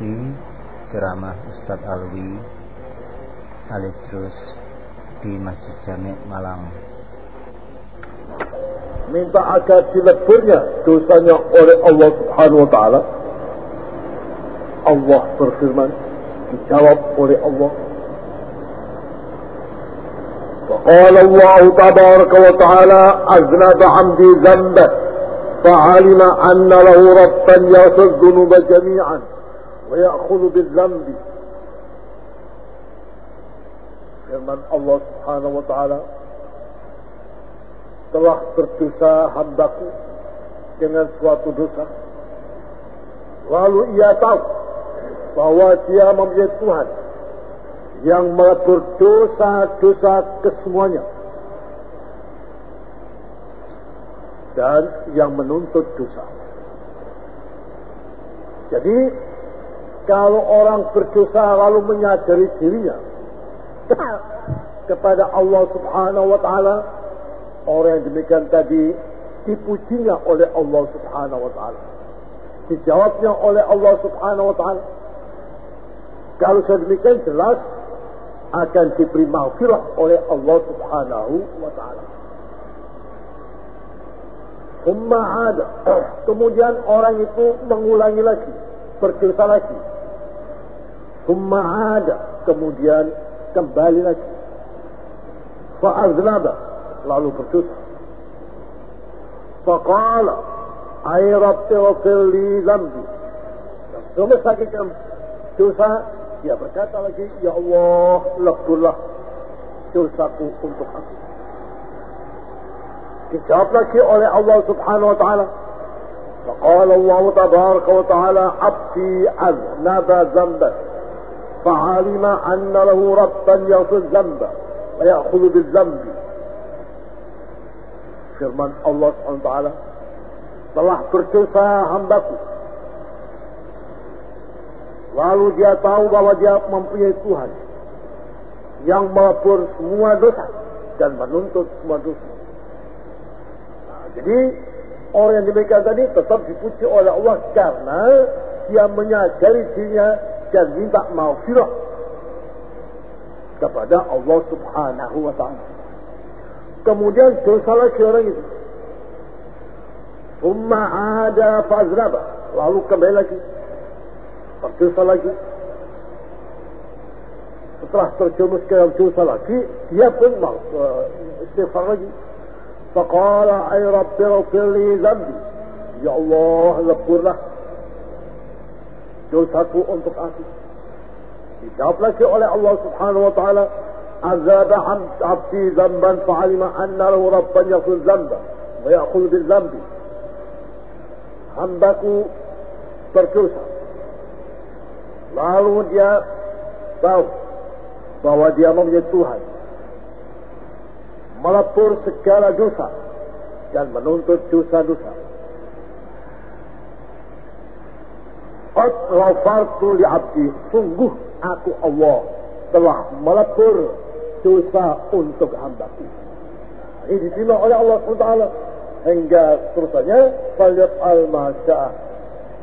isi ceramah Ustadz Alwi Alidrus di Masjid Jami Malang. Minta agar dileburnya dosanya oleh Allah Subhanahu wa taala. Allah berfirman, dijawab oleh Allah. فقال الله تبارك وتعالى أذنب عمدي ذنبه فعلم أن له ربا يغفر الذنوب جميعا ويأخذ بالذنب firman Allah subhanahu wa ta'ala telah berdosa hambaku dengan suatu dosa lalu ia tahu bahwa dia mempunyai Tuhan yang melebur dosa-dosa kesemuanya dan yang menuntut dosa. Jadi kalau orang berdosa lalu menyadari dirinya kepada Allah Subhanahu wa taala, orang yang demikian tadi dipujinya oleh Allah Subhanahu wa taala. Dijawabnya oleh Allah Subhanahu wa taala. Kalau sedemikian jelas akan diberi maghfirah oleh Allah Subhanahu wa taala. Umma ada. Kemudian orang itu mengulangi lagi. Berdosa lagi. Umma ada. Kemudian kembali lagi. Fa'aznaba. Lalu berdosa. Faqala. Ay Rabbi wafir li zambi. Selesai dosa. Dia berkata lagi. Ya Allah. Leburlah dosaku untuk aku. dijawab lagi oleh Allah Subhanahu wa taala. فقال الله تبارك وتعالى عبدي أذنب ذنبا فعلم أن له ربا يغفر الذنب ويأخذ بالذنب firman Allah SWT telah berdosa hambaku lalu dia tahu bahwa dia mempunyai Tuhan yang melebur semua dosa dan menuntut semua dosa jadi orang yang demikian tadi tetap dipuji oleh Allah karena dia menyadari dirinya dan minta maafirah kepada Allah Subhanahu wa taala. Kemudian dosa lagi orang itu. Umma ada fazraba. Lalu kembali lagi. Berdosa lagi. Setelah terjumus ke dalam dosa lagi, dia pun mau eh, istighfar lagi. Faqala ay rabbi rabbi li Ya Allah, lepurlah dosaku untuk aku dijawab lagi oleh Allah subhanahu wa ta'ala azaba abdi zamban fa'alima anna lahu rabban yaghfir zamba wa ya'khudhu bil zambi hambaku berdosa lalu dia tahu bahwa dia mempunyai Tuhan melebur segala dosa dan menuntut dosa-dosa. Ghafartu li abdi, sungguh aku Allah telah melebur dosa untuk hambaku. Ini diterima oleh Allah SWT hingga terusannya falyat al masya'ah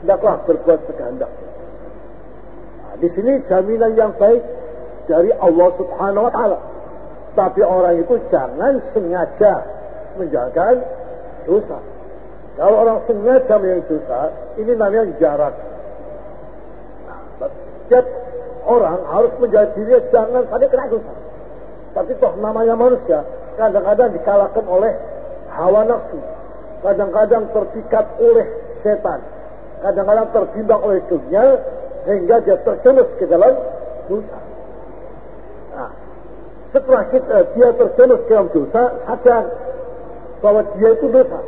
hendaklah berbuat sekehendak. Nah, di sini jaminan yang baik dari Allah Subhanahu wa taala. Tapi orang itu jangan sengaja menjalankan dosa. Kalau orang sengaja menjalankan dosa, ini namanya jarak. Setiap orang harus menjaga diri jangan sampai kena dosa. Tapi toh namanya manusia, kadang-kadang dikalahkan oleh hawa nafsu. Kadang-kadang terpikat oleh setan. Kadang-kadang tertimbang oleh dunia, sehingga dia terjerumus ke dalam dosa. Nah, setelah kita, dia terjerumus ke dalam dosa, sadar bahwa dia itu dosa.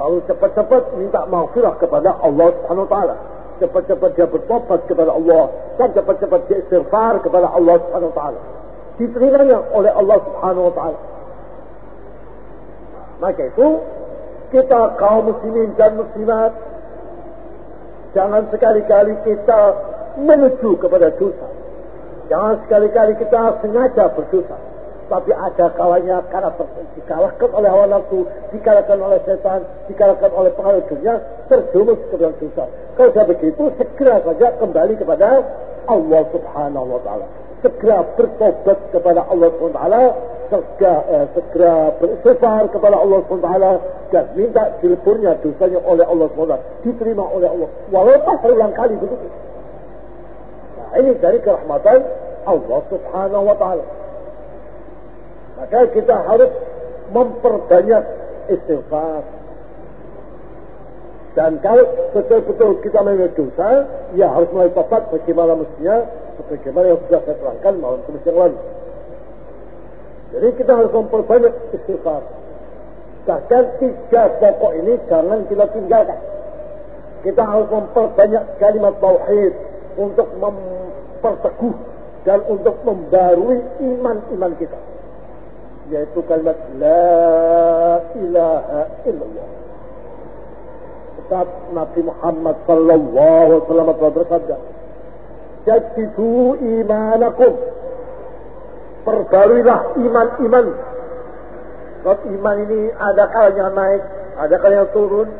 Lalu cepat-cepat minta maafirah kepada Allah Subhanahu wa taala. Cepat-cepat dia bertobat kepada Allah dan cepat-cepat dia istighfar kepada Allah Subhanahu wa taala. Diterimanya oleh Allah Subhanahu wa taala. Maka itu kita kaum muslimin dan muslimat jangan sekali-kali kita menuju kepada dosa. Jangan sekali-kali kita sengaja berdosa. Tapi ada kalanya karena dikalahkan oleh hawa nafsu, dikalahkan oleh setan, dikalahkan oleh pengaruh dunia, terjumus ke dalam dosa. Kalau sudah begitu, segera saja kembali kepada Allah Subhanahu wa Ta'ala. Segera bertobat kepada Allah Subhanahu wa Ta'ala, segera, eh, segera beristighfar kepada Allah Subhanahu wa Ta'ala dan minta dileburnya dosanya oleh Allah Subhanahu wa Ta'ala, diterima oleh Allah. Walaupun berulang kali begitu. Nah, ini dari kerahmatan Allah Subhanahu wa Ta'ala. Maka kita harus memperbanyak istighfar. Dan kalau betul-betul kita memiliki dosa, ya harus mulai tobat bagaimana mestinya, sebagaimana yang sudah saya terangkan malam kemis yang lalu. Jadi kita harus memperbanyak istighfar. Bahkan tiga pokok ini jangan kita tinggalkan. Kita harus memperbanyak kalimat tauhid untuk memperteguh dan untuk membarui iman-iman kita yaitu kalimat La ilaha illallah. Saat Nabi Muhammad sallallahu alaihi wasallam bersabda, "Jadidu imanakum." Perbaruilah iman-iman. Sebab iman ini ada kalanya naik, ada kalanya turun,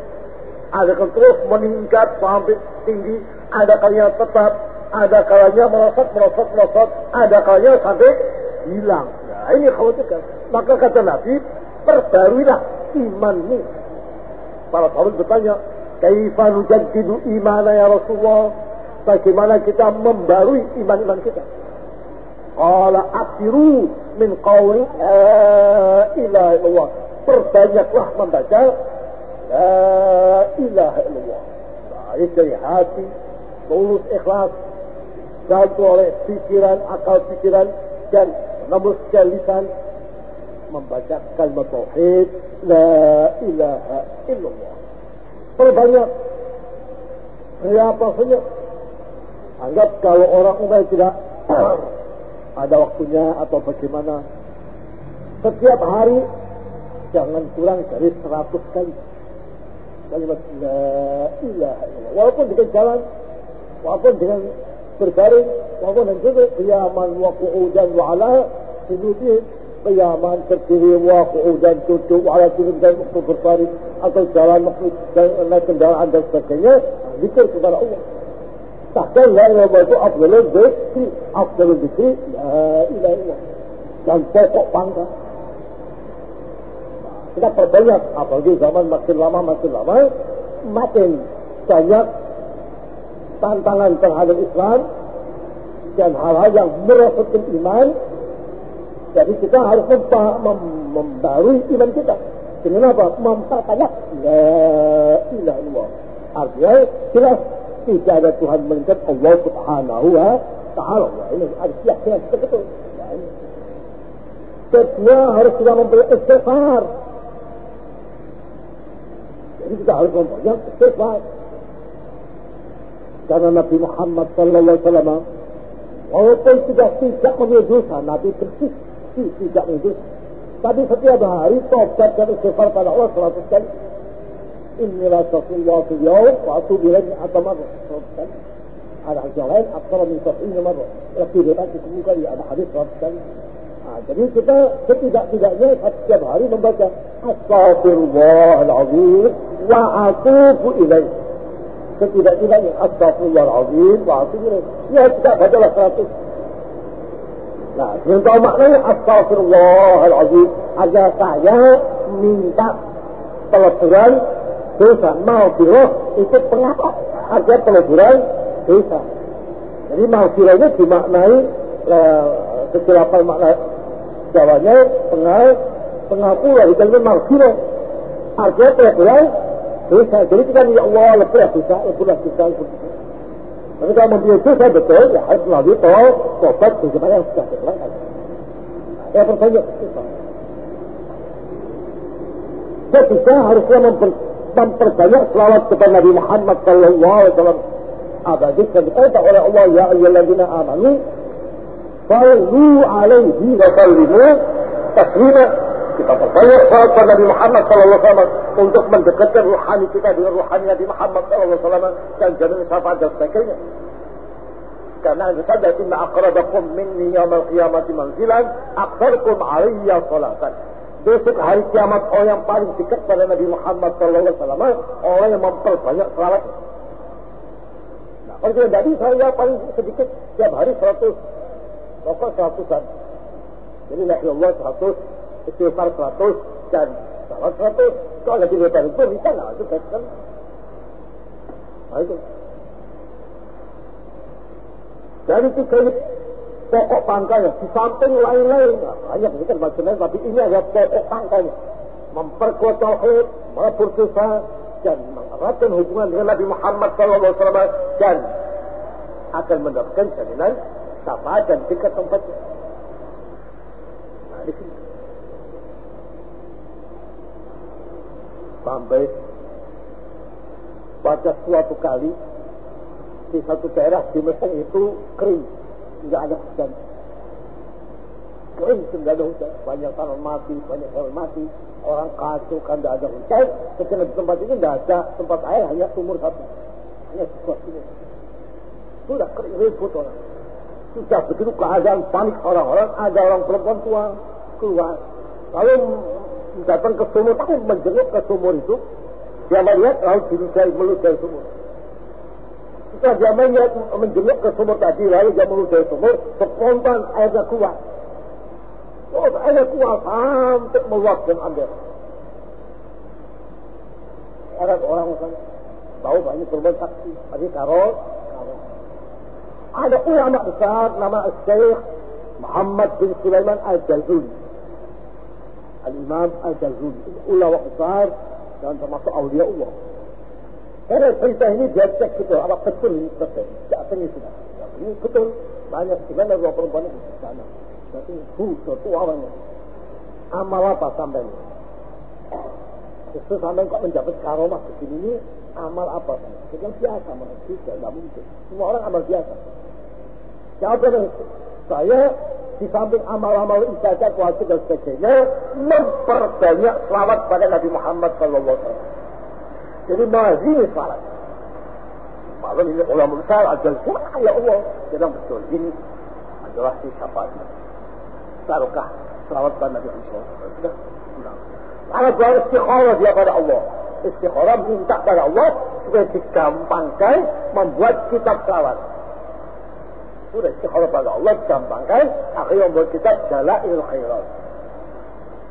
ada kalanya terus meningkat sampai tinggi, ada kalanya tetap, ada kalanya merosot, merosot, merosot, ada kalanya sampai hilang. Nah, ini khawatirkan. Maka kata Nabi, perbaruilah imanmu. Para sahabat bertanya, Kaifa nujaddidu imana ya Rasulullah? Bagaimana kita membarui iman-iman kita? Qala akhiru min qawli la ilaha illallah. Perbanyaklah membaca la ilaha illallah. Baik dari hati, tulus ikhlas, bantu oleh pikiran, akal pikiran, dan menembuskan lisan membaca kalimat tauhid la ilaha illallah. Perbanyak berapa saja. Anggap kalau orang umum tidak ada waktunya atau bagaimana. Setiap hari jangan kurang dari seratus kali. Kalimat la ilaha illallah. Walaupun dengan jalan, walaupun dengan berbaring, walaupun dengan duduk, qiyaman wa qu'udan wa ala sujudihim qiyaman terdiri wa dan duduk ala turun dan waktu berbaring atau jalan makhluk dan naik kendaraan dan sebagainya zikir kepada Allah bahkan la ilaha itu afdalul zikri afdalul zikri la ilaha illallah dan pokok pangkat kita perbanyak apalagi zaman makin lama makin lama makin banyak tantangan terhadap Islam dan hal-hal yang merosotkan iman jadi kita harus mem membarui iman kita. Dengan apa? Memperbanyak La ilaha illallah. Artinya jelas tidak ada Tuhan melainkan Allah subhanahu wa ta'ala. Ya, ini harus yakin betul. Ya. Kedua harus kita memberi istighfar. Jadi kita harus memperbanyak istighfar. Karena Nabi Muhammad sallallahu alaihi wasallam walaupun sudah tidak memiliki dosa, Nabi bersih pasti tidak mungkin. Tapi setiap hari tobat dan istighfar pada Allah seratus kali. Inilah sesuatu yaum wa atubu ilaihi atamar seratus kali. Ada hadis yang lain akthar min sab'ina marrah. Lebih dari sepuluh kali ada hadis seratus kali. Nah, jadi kita setidak-tidaknya setiap hari membaca Astaghfirullahaladzim wa atubu ilaih. Setidak-tidaknya Astaghfirullahaladzim wa atubu ilaih. Ya, kita bacalah seratus. Nah, yang tahu maknanya astagfirullahaladzim. Agar saya minta peleburan dosa. Mau biroh itu pengapa? Agar peleburan dosa. Jadi mau itu dimaknai eh, kecelapan makna jawanya pengal pengapura itu kan mau Artinya peleburan dosa. Jadi kita ya Allah lebih dosa, lebih dosa, lebih tapi kalau mempunyai dosa betul, ya harus melalui tol, tobat, bagaimana yang sudah diterangkan. Ya pertanyaan. Ketika harusnya memper, memperbanyak selawat kepada Nabi Muhammad Sallallahu Alaihi Wasallam. Dan dikata oleh Allah, Ya ayyuhalladzina amanu, Sallu alaihi wa sallimu taslima. Kita perbanyak salat pada Nabi Muhammad Sallallahu Alaihi Wasallam untuk mendekatkan ruhani kita dengan ruhani Nabi Muhammad Sallallahu Alaihi Wasallam dan jamin syafaat dan sebagainya. karena saja inna aqrabakum minni yawmal qiyamati manzilan aktsarukum alaiya salatan. Besok hari kiamat orang yang paling dekat pada Nabi Muhammad sallallahu alaihi wasallam orang yang memperbanyak salawat. Nah, kalau tidak jadi saya paling sedikit tiap hari 100 pokok 100-an. Jadi la Allah 100, istighfar 100 dan salat 100. Kalau lebih dari itu bisa lah itu kan. Nah, itu. Dari tiga ini pokok pangkalnya. Di samping lain-lain. Banyak ini kan macam tapi ini adalah pokok pangkalnya. Memperkuat tauhid, melebur dosa, dan mengeratkan hubungan dengan Nabi Muhammad SAW dan akan mendapatkan jaminan syafaat dan tingkat tempatnya. Nah, di sini. Sampai pada suatu kali di satu daerah di Mesir itu kering, tidak ada hujan. Kering, tidak ada hujan. Banyak tanah mati, banyak orang mati. Orang kacau kan tidak ada hujan. Ketika di tempat ini tidak ada tempat air, hanya sumur satu. Hanya sebuah sumur. Sudah kering, ribut orang. Sudah begitu keadaan panik orang-orang, ada orang perempuan tua keluar. Lalu datang ke sumur, tapi menjeruk ke sumur itu, dia melihat laut dilukai melukai sumur. Setelah dia melihat menjeruk ke sumur tadi, lalu dia melukai sumur, spontan airnya keluar. Oh, airnya keluar sampai meluap dan ambil. Ada orang misalnya, tahu banyak perempuan saksi, tadi karol, karol. Ada ulama besar nama Syekh Muhammad bin Sulaiman Al-Jazuli. Al-Imam Al-Jazuli. Ulama besar dan termasuk awliya Allah. Karena cerita ini dia cek betul, apa betul ini betul. Tidak ini sudah. Ini betul. Banyak di mana dua perempuan itu di sana. Jadi hu, suatu orangnya. Amal apa sampai ini? Justru sampai kok menjabat karomah begini ini, amal apa? Itu biasa manusia, tidak mungkin. Semua orang amal biasa. Jawabannya saya di samping amal-amal ibadah wajib dan sebagainya memperbanyak selawat pada Nabi Muhammad Sallallahu Alaihi Wasallam. Jadi mazini salat. Malah ini ulama besar ajal ya Allah. Dia betul ini adalah si syafaat. Barokah selawat pada Nabi Muhammad. Sudah. Karena dia istikharah dia pada Allah. Istikharah minta pada Allah supaya digampangkan membuat kitab selawat. Sudah istikharah pada Allah digampangkan akhirnya membuat kitab Jalail Khairat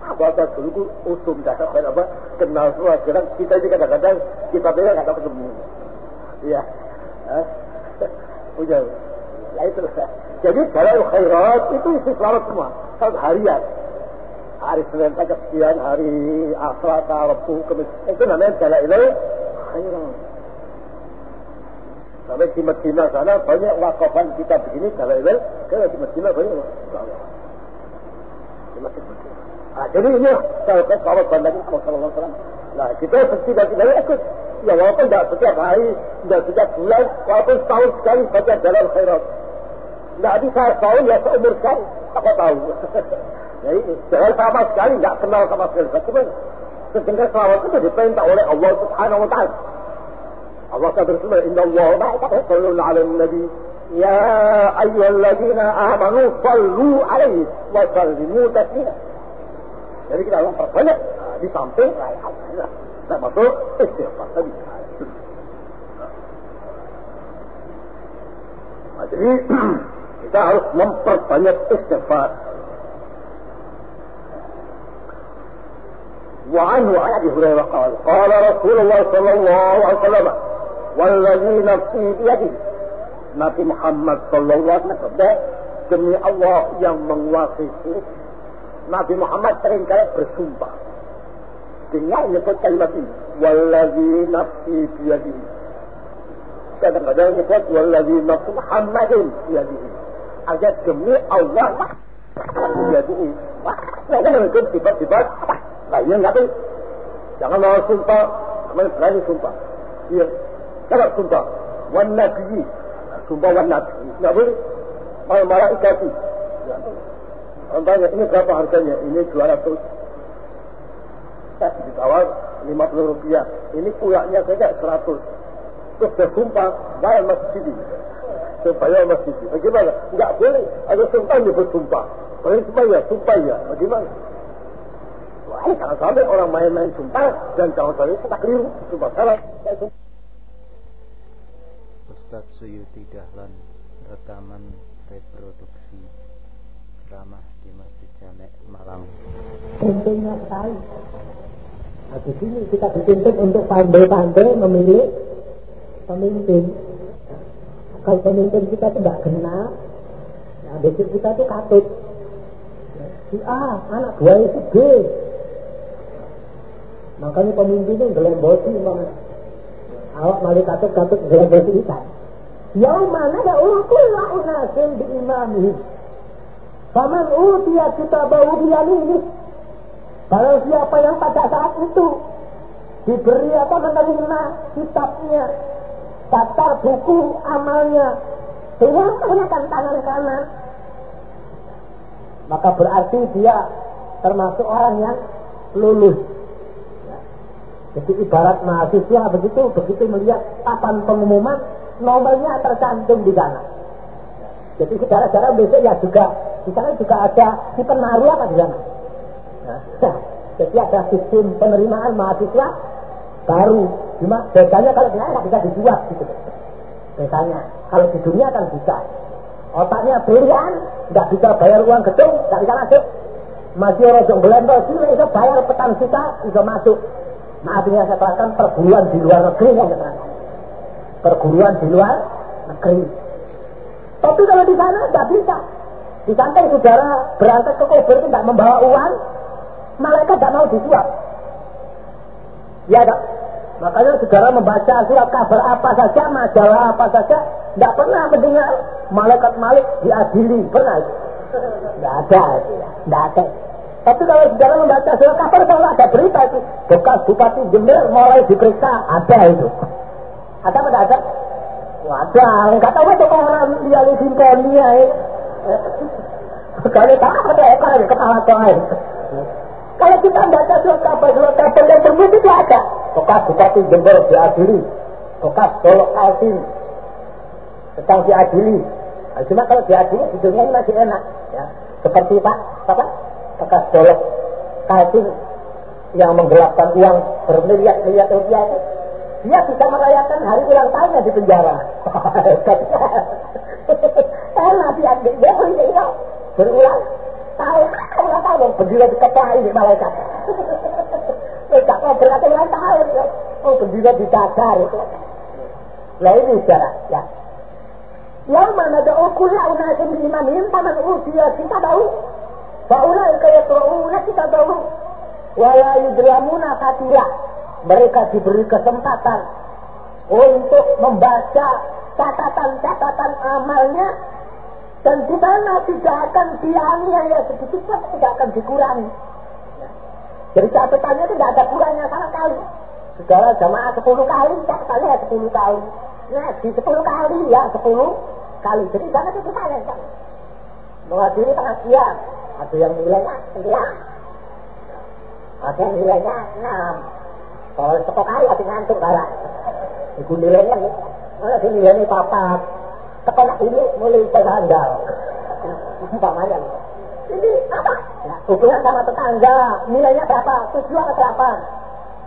apa dulu usum dasar kayak apa kenal semua sekarang kita ini kadang-kadang kita beda tahu ketemu. Iya. Udah. Ya itu jadi kalau khairat itu selamat semua. Kalau harian. Hari Senin sekian hari Selasa Rabu Kamis itu namanya dalailul khairat sampai di Medina sana banyak wakafan kita begini dalailul kalau di Medina banyak di Masjid Medina Nah, jadi ini sahabat sahabat Nabi Muhammad SAW. Nah, kita tidak tidak ikut. Ya, walaupun tidak setiap hari, tidak setiap bulan, walaupun setahun sekali baca dalam khairat. Tidak bisa setahun, ya seumur sekali. Apa tahu? Jadi, jangan sama sekali, tidak kenal sama sekali. Bagaimana? Sedangkan selawat itu diperintah oleh Allah Subhanahu Wa Taala. الله تبارك إن الله بعد يصلون على النبي. يا أيها الذين آمنوا صلوا عليه وسلموا تسليما. Jadi kita orang perbanyak di samping lain hal Nah masuk. Istighfar tadi. Nah, jadi kita harus memperbanyak istighfar. وعنه عن ابي هريره قال قال رسول الله صلى الله عليه وسلم Wallahi nafsi biadi. Nabi Muhammad sallallahu alaihi wasallam demi Allah yang menguasai. Nabi Muhammad sering kali bersumpah dengan menyebut kalimat ini. Wallahi nafsi biadi. Kadang-kadang menyebut wallahi nafsi Muhammadin biadi. Agar demi Allah lah. Biadi. Wah, jangan itu tiba-tiba. Lainnya nanti Jangan mau sumpah, kemudian berani sumpah. Iya, jangan sumpah. Wan nabi, sumpah wan nabi. Nggak boleh. Mal boleh. Orang tanya, ini berapa harganya? Ini 200. Eh, ditawar 50 rupiah. Ini pulaknya saja 100. Terus dia sumpah, bayar masjid ini. supaya masih bagaimana? Enggak boleh ada sultan yang bersumpah. Paling supaya, supaya, bagaimana? Wah, jangan sampai orang main-main sumpah dan jangan sampai kita keliru, sumpah salah. Ustadz Suyuti Dahlan rekaman reproduksi ceramah di Masjid Jamek Malang. Pentingnya sekali. Nah, di sini kita dituntut untuk pandai-pandai memilih pemimpin. Kalau pemimpin kita tidak kenal, nah besok kita itu katut. Si A, anak buah itu B. Makanya pemimpin itu gelemboti, awak malah katut-katut gelemboti ikan. Yaumana ya ulkulla unasin utiya kita bau ini. Kalau siapa yang pada saat itu diberi apa menerima kitabnya, daftar buku amalnya, menggunakan tangan kanan, maka berarti dia termasuk orang yang lulus. Jadi ibarat mahasiswa begitu, begitu melihat papan pengumuman, nomornya tercantum di sana. Jadi saudara-saudara besok ya juga di sana juga ada si penaruh apa di sana. Nah, jadi ada sistem penerimaan mahasiswa baru. Cuma bedanya kalau di sana bisa dibuat gitu. Bedanya kalau di dunia kan bisa. Otaknya brilian, nggak bisa bayar uang gedung, nggak bisa masuk. Masih orang yang belendol sini bisa bayar petang kita bisa masuk. Maaf ini saya katakan perguruan di luar negeri yang saya perguruan di luar negeri. Tapi kalau di sana tidak bisa. Di samping saudara berangkat ke kubur tidak membawa uang, malaikat tidak mau disuap. Ya tak? Makanya saudara membaca surat kabar apa saja, majalah apa saja, tidak pernah mendengar malaikat malik diadili. Pernah? Tidak ada. Tidak ada. Tapi kalau saudara membaca surat kabar, kalau ada berita itu, bekas bupati Jember mulai diperiksa, ada itu. Ada apa ada? Ada, enggak tahu itu orang dia di simponia ya. Sekali tak ada ekor kepala coy. Kalau kita baca surat kabar, surat kabar yang terbukti itu ada. Bekas Bupati Jember diadili. Bekas Dolok Kaltim. Sedang diadili. Nah, cuma kalau diadili ini masih enak. Ya. Seperti Pak, apa? Bekas Dolok Kaltim yang menggelapkan uang bermiliar-miliar rupiah itu dia bisa merayakan hari ulang tahunnya di penjara. Enak dia dia dia berulang tahun ulang tahun berdiri di kepala ini malaikat. Tidak mau berkata ulang tahun. Oh berdiri di dasar itu. Lah ini saudara ya. Yang mana ada ukula unasim imamin paman usia kita tahu. Fa'ulai kaya tu'una kita tahu. Wala yudramuna katilah mereka diberi kesempatan untuk membaca catatan-catatan amalnya dan di mana tidak akan dianiaya sedikit pun tidak akan dikurangi. Jadi catatannya tidak ada kurangnya sama kali. Segala jamaah sepuluh kali, catatannya ya sepuluh kali. Nah, di sepuluh kali ya sepuluh kali. Jadi jangan itu saya. Menghadiri pengajian, ada yang nilainya sembilan, ada yang nilainya enam, kalau teko kali hati ngantuk kalah. Iku nilainya nih. Mana sih nilainya papat. Teko nak ini mulai terhandal. Umpamanya. Ini apa? Ya, hubungan sama tetangga. Nilainya berapa? Tujuh atau delapan?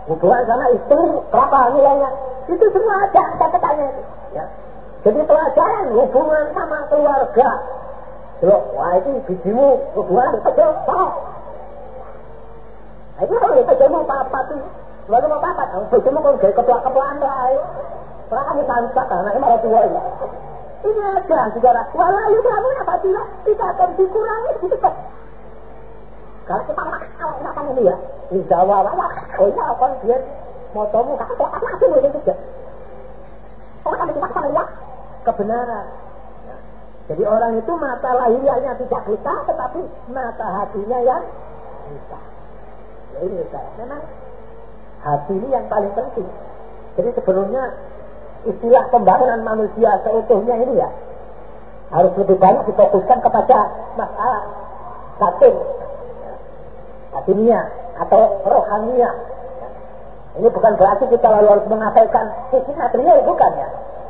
Hubungan sama istri berapa nilainya? Itu semua ada catatannya itu. Ya. Jadi pelajaran hubungan sama keluarga. Loh, wah itu bijimu kecil, sok. Nah, itu kalau kita apa tuh Lalu mau apa? Bojomu kok gawe ketua-ketuaan wae. Ora kami tanpa karena ini malah tua ini. Ini aja saudara. Walau kamu apa tidak tidak akan dikurangi gitu kok. Kalau kita kalau apa ini ya, di Jawa wah, oh iya apa dia motomu kan kok sih itu juga. Oh kami kita sama ya kebenaran. Jadi orang itu mata lahiriahnya tidak buta, tetapi mata hatinya yang buta. Ya ini saya. Memang Hati ini yang paling penting. Jadi sebelumnya istilah pembangunan manusia seutuhnya ini ya harus lebih banyak difokuskan kepada masalah batin, batinnya atau rohania. Ini bukan berarti kita lalu harus mengabaikan sisi material, bukan ya.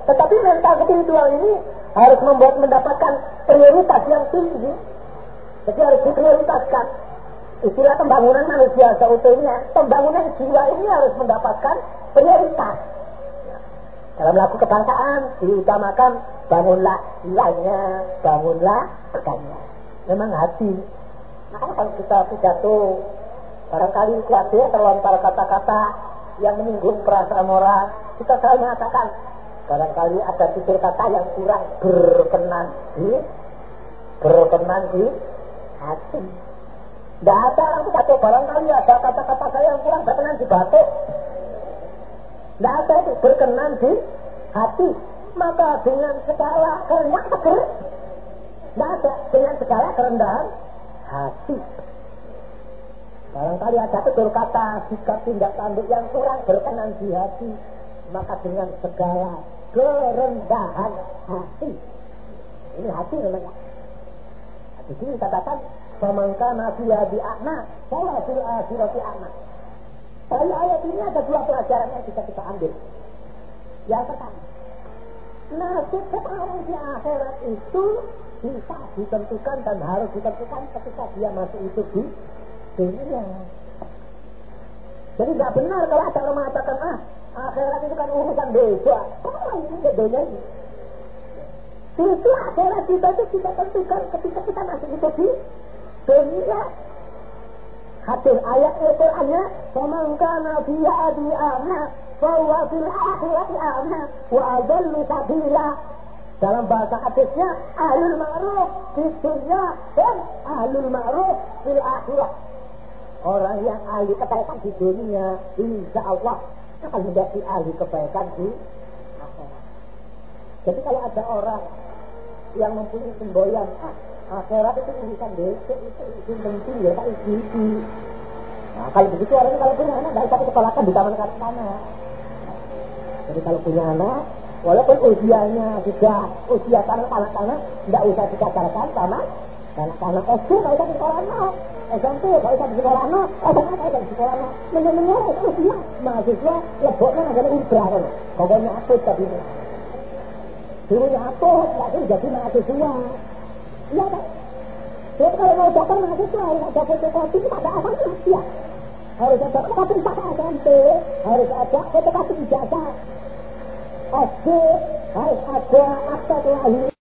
Tetapi mental spiritual ini harus membuat mendapatkan prioritas yang tinggi. Jadi harus diprioritaskan. Istilah pembangunan manusia seutuhnya, pembangunan jiwa ini harus mendapatkan prioritas. Dalam lagu kebangsaan diutamakan bangunlah jiwanya, bangunlah pegannya. Memang hati. Makanya kalau kita pidato, barangkali khawatir terlontar kata-kata yang menyinggung perasaan moral, kita selalu mengatakan barangkali ada tutur kata yang kurang berkenan di berkenan di hati. Tidak ada orang pidato barangkali ada kata-kata saya yang kurang berkenan di batuk. Tidak ada itu berkenan di hati. Maka dengan segala kerendahan tegur, tidak ada dengan segala kerendahan hati. Barangkali ada tutur kata, sikap tindak tanduk yang kurang berkenan di hati. Maka dengan segala kerendahan hati. Ini hati namanya. Di sini katakan, di anak, saya fil akhirati anak. Dari ayat ini ada dua pelajaran yang bisa kita ambil. Yang pertama, nasib seorang di akhirat itu bisa ditentukan dan harus ditentukan ketika dia masuk itu di dunia. Jadi nggak benar kalau ada orang mengatakan ah akhirat itu kan urusan. Oh ini bedanya ini. Itu akhirat kita itu kita tentukan ketika kita masuk itu di dunia. Hadir ayat Al-Qur'annya, "Faman kana fi adi anak, fahuwa fil akhirati anak, wa adallu sabila." Dalam bahasa hadisnya, ahlul ma'ruf di dunia dan ahlul ma'ruf fil akhirat. Orang yang ahli kebaikan di dunia, insya Allah akan menjadi ahli kebaikan di akhirat. Jadi kalau ada orang yang mempunyai semboyan, ah, akhirat itu urusan besok itu itu penting ya tak isi Nah, kalau begitu orangnya kalau punya anak dari satu kepalakan di taman kanak-kanak. Jadi kalau punya anak, walaupun usianya sudah usia kanak-kanak, tidak usah dikatakan sama kanak-kanak SD kalau di sekolah anak, SMP kalau usah sekolah SMA kalau usah di sekolah anak. Menyenangnya itu usia mahasiswa leboknya apa ini. Suruhnya apa, lagi jadi mahasiswa. Iya kan? Jadi kalau mau daftar mahasiswa harus ada ada asal ya. Harus ada fotokopi pakai SMP, harus ada fotokopi ijazah. SD harus ada akta kelahiran.